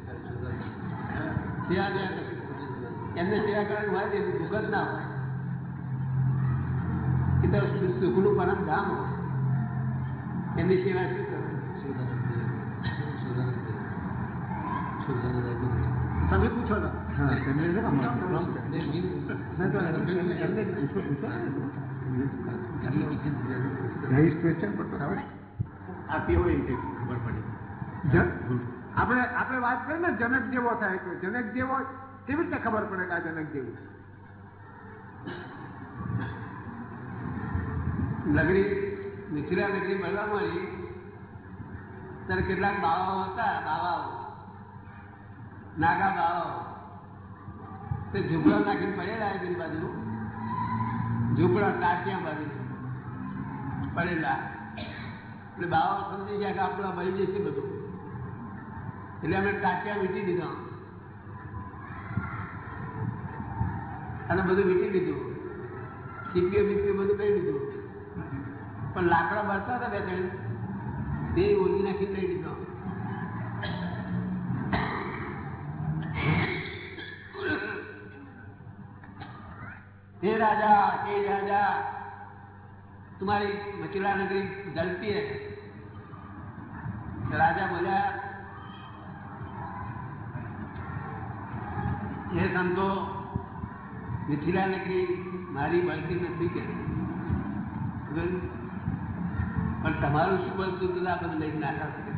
સેવા દેવા કશું. એમને સેવા કરવાની હોય ને દુઃખ જ ના હોય. એ તો સુખનું પરમ ધામ હોય. એમની સેવા શું તમે પૂછો હા તો તો તે આપણે આપણે વાત કરી ને જનક જેવો થાય તો જનક જેવો કેવી રીતે ખબર પડે કે આ જનક જેવું નગરી મિથિલા નગરી મળવા મળી, ત્યારે કેટલાક બાવાઓ હતા, બાવાઓ. નાગા બાવાઓ. તે ઝૂંપડા નાખીને પડેલા એ પેલી બાજુ. ઝૂંપડા ટાટિયા બાજુ પડેલા. એટલે બાવાઓ સમજી ગયા કે આપણા બળી જશે બધું. એટલે અમે ટાટિયા વીટી દીધા. અને બધું વીટી લીધું સીપીઓ બીપીઓ બધું કહી લીધું પણ લાકડા બળતા હતા બે ત્રણ. તે ઓલી નાખી લઈ લીધો હે રાજા હે રાજા, તમારી મચીલા નગરી જલતી હે. રાજા બોલ્યા, હે સંતો મિથિલા નગરી મારી બળતી નથી કે. પણ તમારું શું બળતું હતું આ બધું લઈને નાખા શકે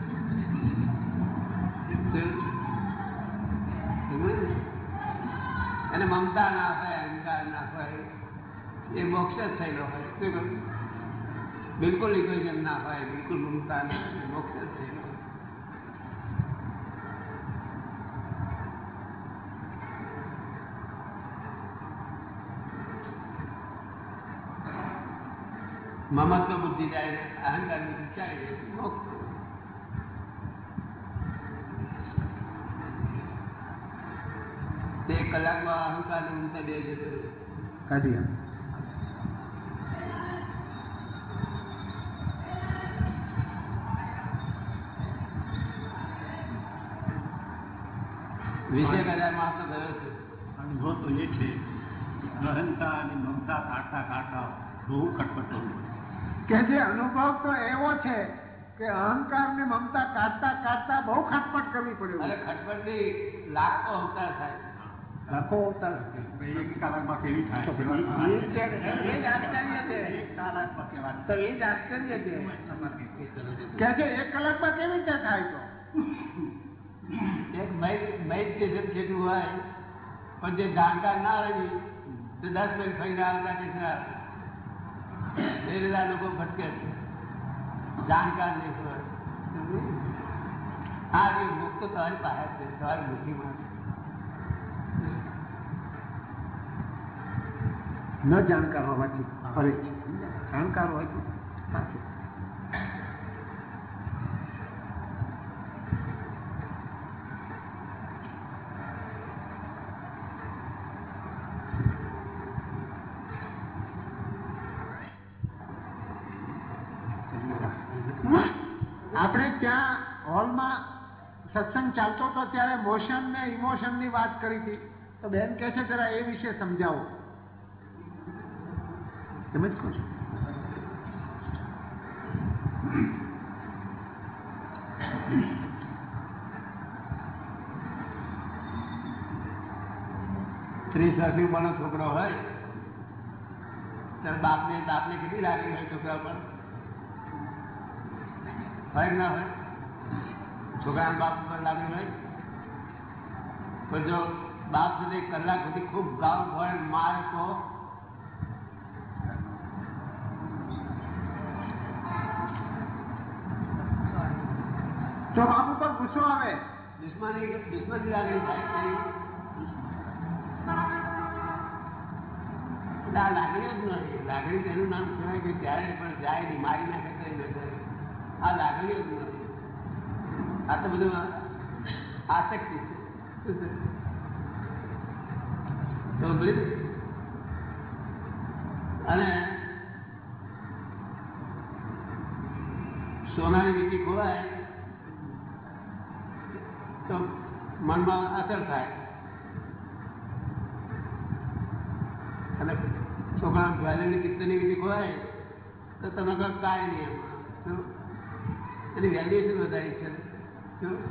શું? સમજ્યું ને? એને મમતા ના હોય, અહંકાર ના હોય, એ મોક્ષ જ થયેલો હોય. બિલકુલ ઇગોઇઝમ ના હોય, બિલકુલ મમતા ના હોય, મોક્ષ જ થયેલો મમત્વ બુદ્ધિ જાય ને અહંકાર બુદ્ધિ જાય ને મોક્ષ તે એક કલાકમાં અહંકાર ને મમતા બે જતો રહ્યો. કાઢી આપ. વીસેક હજાર માણસ તો ગયો છે અનુભવ તો એ છે અહંતા અને મમતા કાઢતા કાઢતા બહુ ખટપટ કરવું પડે. કે જે અનુભવ તો એવો છે કે અહંકાર ને મમતા કાઢતા કાઢતા બહુ ખટપટ કરવી પડે અરે ખટપટની લાખો અવતાર થાય. લાખો અવતાર એક કલાકમાં કેવી થાય? તો એ? જ આશ્ચર્ય છે. એક કલાકમાં કેવા તો એ જ આશ્ચર્ય છે. કે છે એક કલાકમાં કેવી રીતે થાય તો? એક મેડિટેશન જેટલું હોય પણ જે જાણકાર ના રહી તે દસ મિનિટ ફરીને હતા કે એ બધા લોકો ભટકે છે જાણકાર નહીં હા આ જે ભૂખ તો તમારી પાસે છે તમારી બુદ્ધિમાં ન જાણકાર હોવાથી ફરે છે જાણકાર હોય તો પાછું આપણે ત્યાં હોલમાં સત્સંગ ચાલતો હતો ત્યારે મોશન ને ઇમોશનની વાત કરી હતી. તો બેન કહે છે, જરા એ વિશે સમજાવો. એમ જ કહું ત્રીસ વર્ષની ઉંમરનો છોકરો હોય, ત્યારે બાપને બાપને કેટલી લાગણી હોય છોકરા પર હોય ના હોય? છોકરાના બાપ ઉપર લાગણી હોય પણ જો બાપ સુધી કલાક સુધી ખૂબ ગાળ ભણ માર તો બાપ ઉપર ગુસ્સો આવે. દુશ્મની દુશ્મની લાગણી થાય લાગણી જ નથી. લાગણી તેનું નામ કહેવાય કે ત્યારે પણ જાય નહીં મારી નાખે તો આ લાગણી જ નથી. આ તો બધું આસક્તિ. અને સોનાની વીટી ખોવાય, તો મનમાં અસર થાય. અને છોકરા જ્વેલરી પિત્તળની વીટી ખોવાય, તો તમે કહો કાંઈ નહીં એમાં. એની વેલ્યુએશન વધારી છે. લાગણી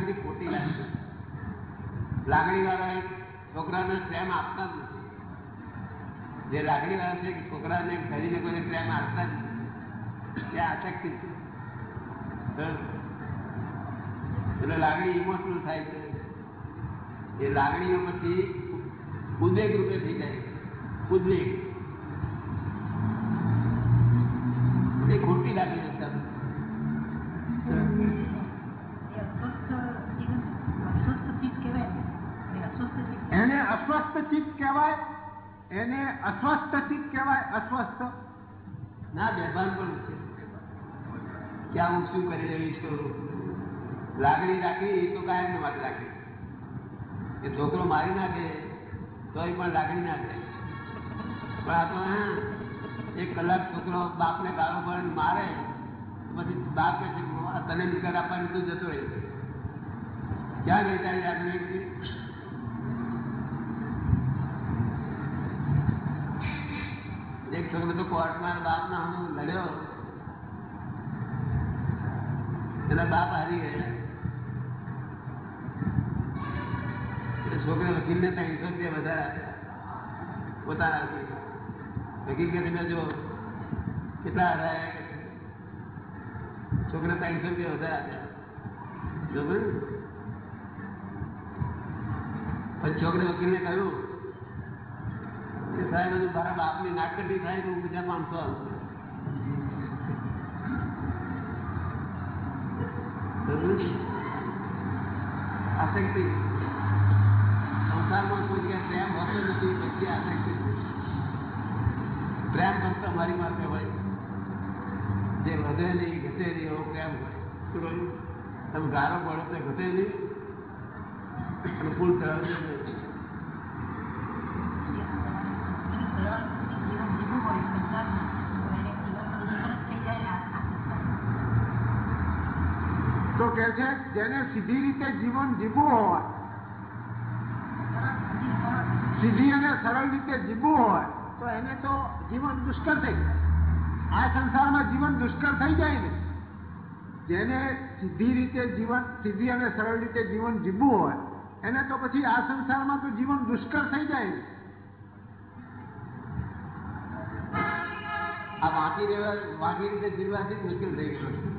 બધી ખોટી લાગણી લાગણી વાળા છોકરાને પ્રેમ આપતા જ નથી. જે લાગણી વાળા છે કે છોકરાને કરીને કોઈને પ્રેમ આપતા જ નથી. એ આસક્તિ છે. એટલે લાગણી ઇમોશનલ થાય છે. એ લાગણીઓ પછી ઉદ્વેગ રૂપે થઈ જાય ઉદ્વેગ એ ખોટી લાગણી છે એ અસ્વસ્થ જીવન અસ્વસ્થ ચિત્ત કહેવાય ને અને અસ્વસ્થ ચિત્ત એને અસ્વસ્થ ચિત્ત કહેવાય, એને અસ્વસ્થ ચિત્ત કહેવાય, અસ્વસ્થ. ના, બેભાન પણ છે કે હું શું કરી રહી છું? લાગણી રાખવી તો કાયમ માટે રાખી. એ છોકરો મારી નાખે, તોય પણ લાગણી ના દે પણ આ તો, હા, એક કલાક છોકરો બાપને ગાળો પડે ને મારે પછી બાપ કહે છે "આ તને નિકર આપવાની તું જતો રહી ક્યાં ગઈ તારી લાગણી એક છોકરો તો કોર્ટમાં બાપના હું લડ્યો એના બાપ હારી ગયા એટલે છોકરા વકીલને ત્રણસો રૂપિયા વધારે આપ્યા પોતાના વકીલ કે તમે જો કેટલા હરાયા કે છે. છોકરા ત્રણસો રૂપિયા વધારે આપ્યા જો બરાબર? પછી છોકરે વકીલને કહ્યું સાહેબ હજુ મારા બાપની નાકડી થાય હું બીજા બરાબર? આસક્તિ સંસારમાં કોઈ જગ્યાએ પ્રેમ હોતો નથી, પછી આસક્તિ પ્રેમ ફક્ત મારી માર્ગે હોય. જે વધે નહીં, ઘટે નહીં, એવો પ્રેમ હોય. તમે ગારો પડો તો ઘટે નહીં. અને ફૂલ ચડાવજો નહીં એનું સરળ જીવન જીવવું હોય સંસારમાં તો એને જીવનમાં બધું સરસ થઈ જાય ને આ આ સંસારમાં તો કે છે જેને સીધી રીતે જીવન જીવવું હોય. સીધી અને સરળ રીતે જીવવું હોય, તો એને તો જીવન દુષ્કર થઈ જાય. આ સંસારમાં જીવન દુષ્કર થઈ જાય ને. જેને સીધી રીતે જીવન, સીધી અને સરળ રીતે જીવન જીવવું હોય, એને તો પછી આ સંસારમાં તો જીવન દુષ્કર થઈ જાય ને. આ બાકી રહેવા વાંકી રીતે જીવવાથી મુશ્કેલ થઈ ગયું છે.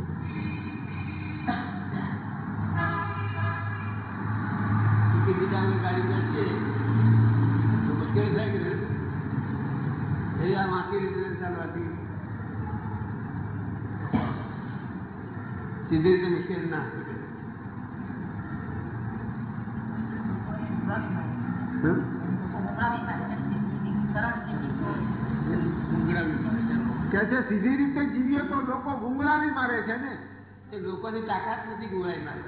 સીધી રીતે જીવવું હોય કે છે સીધી રીતે જીવીએ તો લોકો ગુંગળાવી મારે છે ને? એ લોકોની તાકાત નથી ગુવાઈ મારે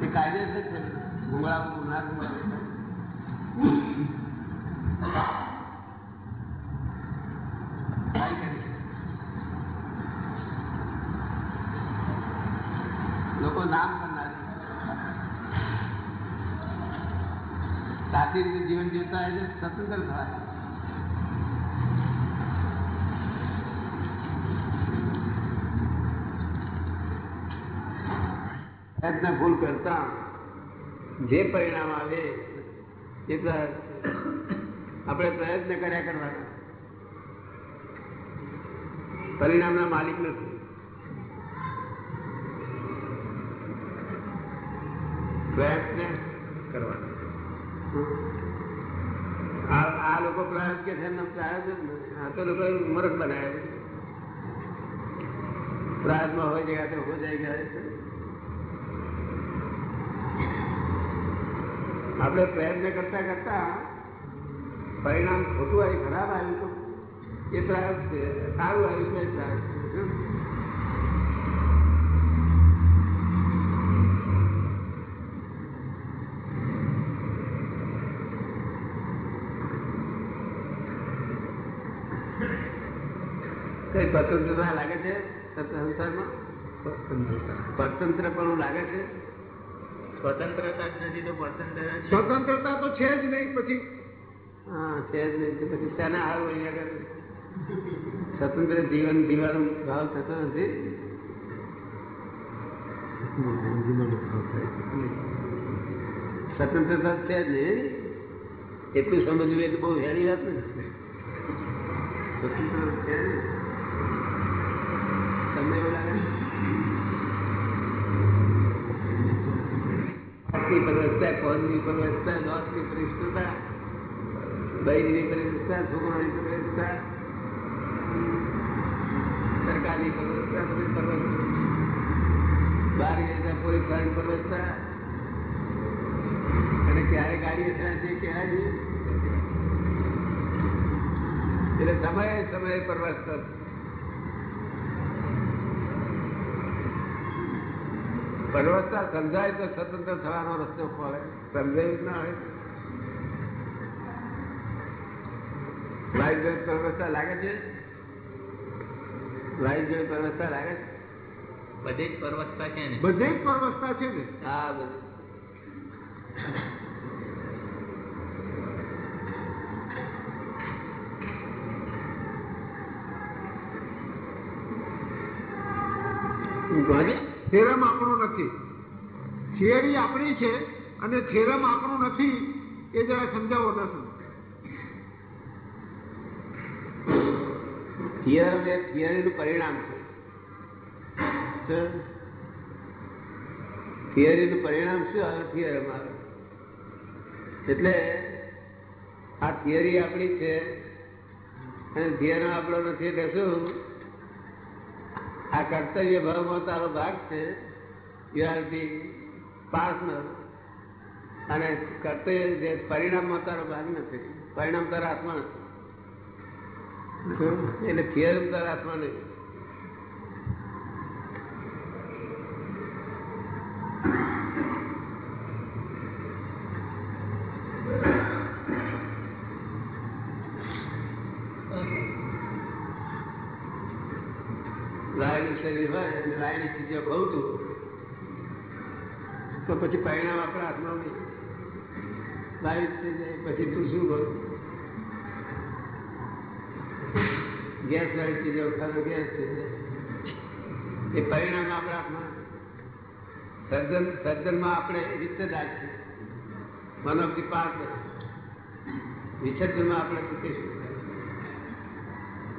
એ કાયદેસર છે ગુંગળાવું ના ગુંગળાવું કાંઈ કરી શકે. લોકો નામ કરનાર સાચી રીતે જીવન જીવતા એટલે સ્વતંત્ર થાય પ્રયત્ન ભૂલ કરતા જે પરિણામ આવે એ તો આપણે પ્રયત્ન કર્યા કરવાના. પરિણામના માલિક નથી. પ્રયત્ન કરવાના આ આ લોકો પ્રયાસ કે છે એમને પ્રયાસ જ નથી આ તો લોકો મૂર્ખ બનાવે છે પ્રયાસમાં હોય જગ્યા તો હો જાય આપણે પ્રયત્ન કરતા કરતા પરિણામ ખોટું આવ્યું ખરાબ આવ્યું તો એ ત્રાસ છે સારું આવ્યું તો એ ત્રાસ છે સ્વતંત્રતા લાગે છે સંસારમાં સ્વતંત્ર પણ લાગે છે? સ્વતંત્રતા જ નથી તો સ્વતંત્ર સ્વતંત્રતા તો છે જ નહીં પછી? હા છે જ નહીં પછી શાના હાલ અહીંયા સ્વતંત્ર જીવન જીવવાનો ભાવ થતો નથી? સ્વતંત્રતા છે જ નહીં એટલું સમજવું એટલે બહુ હેરી વાત નથી. સ્વતંત્ર છે ને તમને એવું લાગે પરવસતા કોણની પરવસતા દોસ્તની પરિષ્ઠતા બૈરીની પરિવસ્થા બહાર ગયા પોલીસ વાળાની પરિવસ્થા અને ક્યારે ગાડી અથડાય છે છે એટલે સમયે સમયે પરવસતા પરવસતા સમજાય તો સ્વતંત્ર થવાનો રસ્તો ખોલે સમજાય ના હોય. લાઈટ જોઈ પરવસતા લાગે છે? લાઈટ જોઈ પરવસતા લાગે છે? બધે જ પરવસતા છે ને. બધે જ પરવસતા છે ને? હા બધું? થેરમ આપણો નથી. થિયરી આપણી છે અને થેરમ આપણું નથી, એ જરા સમજાવો દર્શન થિયરમ એ થિયરીનું પરિણામ છે. થિયરીનું પરિણામ શું? આવે થિયરમ આવે. એટલે આ થિયરી આપણી છે અને થિયરમ આપણો નથી એટલે શું? આ કર્તવ્ય ભાવમાં તારો ભાગ છે. યુ આર બી પાર્ટનર અને કર્તવ્ય જે પરિણામમાં તારો ભાગ નથી. પરિણામ તારા હાથમાં નથી. એટલે થિયરમ તારા હાથમાં નહીં. લાયની ચીજો કહું છું તો પછી પરિણામ આપણા હાથમાં નહીં લાય થઈ જાય, પછી તું શું કરું? ગેસ વાળી ચીજો ખાતો ગેસ થઈ જાય. એ પરિણામ આપણા હાથમાં સર્જન, સર્જનમાં આપણે રીતે રાખીએ વન ઓફ ધી પાર્ટ વિસર્જનમાં આપણે મૂકીશું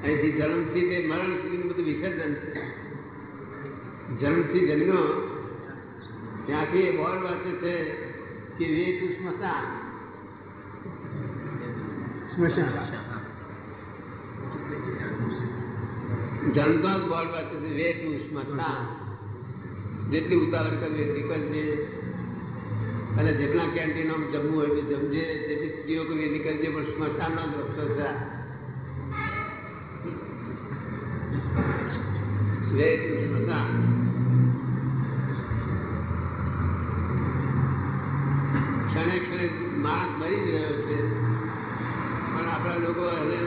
અહીંથી જન્મથી તે મરણ સુધીનું બધું વિસર્જન છે. જન્મથી જન્મ્યો ત્યાંથી એ બોર્ડ વાંચે છે કે વે ટુ સ્મશાન સ્મશાન જન્મતા જ બોર્ડ વાંચે છે વે ટુ સ્મશાન જેટલી ઉતાવળ કરવી એટલી કરજે અને જેટલા કેન્ટીનોમાં જમવું હોય તો જમજે જેટલી સ્ત્રીઓ કરવી એટલી કરજે પણ સ્મશાનનો જ રસ્તો છે આ. વે ટુ સ્મશાન મરી જ રહ્યો છે. પણ આપણા લોકો એને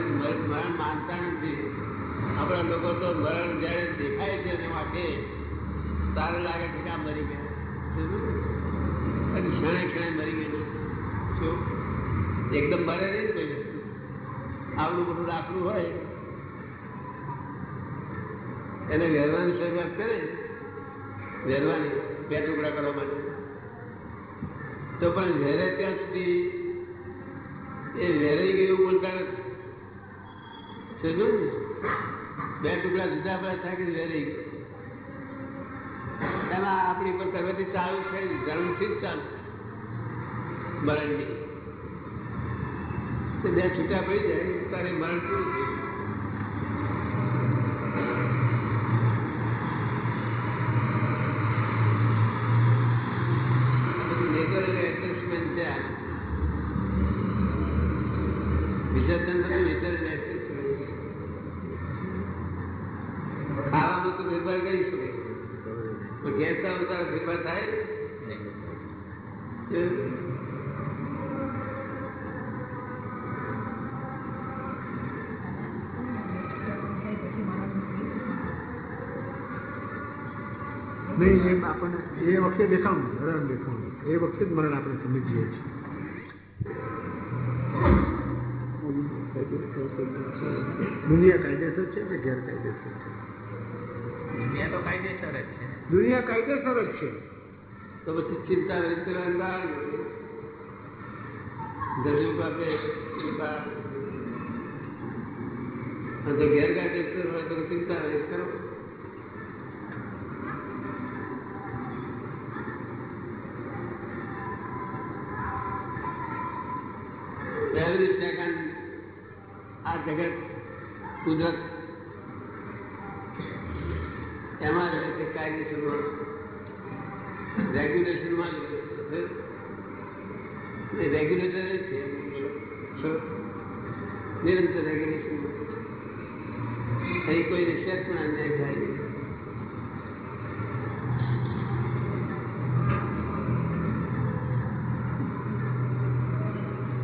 મરણ માનતા નથી. આપણા લોકો તો મરણ જ્યારે દેખાય છે એની માટે સારું લાગે છે કે આ મરી ગયા. અને ક્ષણે ક્ષણે મરી ગયેલું શું? એકદમ મરે નહીં કોઈ આવડું બધું રાખવું હોય, એને વેરવાની શરૂઆત કરે. વેરવાની બે ટુકડા કરવા માટે. તો પણ વેરે ત્યાં સુધી એ વેરાઈ ગયું બોલતા નથી? બે ટુકડા જુદા પડે થાય વેરાઈ ગયું? એમાં આપણી પર તરફથી ચાલુ છે જન્મથી જ ચાલુ મરણની બે. છૂટા પડી જાય, તારે મરણ પૂરું થયું નેચરલ એડજસ્ટમેન્ટ છે આ. વિસર્જન બધું નેચરલ એડજસ્ટમેન્ટ છે ખાવામાં તો ફેરફાર કરી શકે પણ ગેસ અવતાર ફેરફાર થાય એ નહીં એમ આપણને એ વખતે દેખાણું મરણ દેખાણું. એ વખતે જ મરણ આપણે સમજીએ છીએ. દુનિયા કાયદેસર છે કે ગેરકાયદેસર છે? દુનિયા તો કાયદેસર જ છે. દુનિયા કાયદેસર જ છે. તો પછી ચિંતા વ્યક્ત કરવા દરેક પાસે ચિંતા. ગેરકાયદેસર હોય તો ચિંતા રહે કરો. એવરી સેકન્ડ આ જગત કુદરત. એમાં રહે છે કાયદેસરમાં રેગ્યુલેશનમાં રેગ્યુલેટર જ છે નિરંતર રેગ્યુલેશન અહીં કોઈ રિસર્ચ પણ અન્યાય થાય નહીં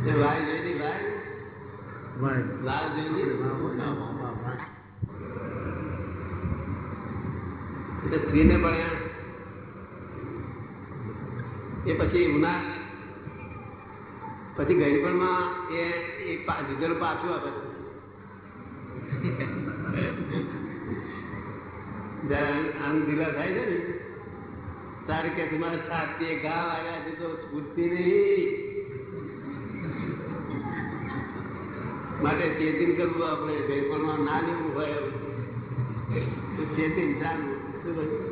એ ભાઈ જોઈ ની ભાઈ લાલ જોઈ ની એટલે સ્ત્રીને પણ એ પછી ઉના પછી ગઈપણમાં એ પા- પાછું આપે જ્યારે આમ ઢીલા થાય છે ને, તારે કે તમારા છાતી ઘા આવ્યા છે તો સ્ફૂર્તિ નહીં. માટે ચેતિંગ કરવું આપણે. ના લેવું હોય. તો ચેતિંગ ચાલવું શું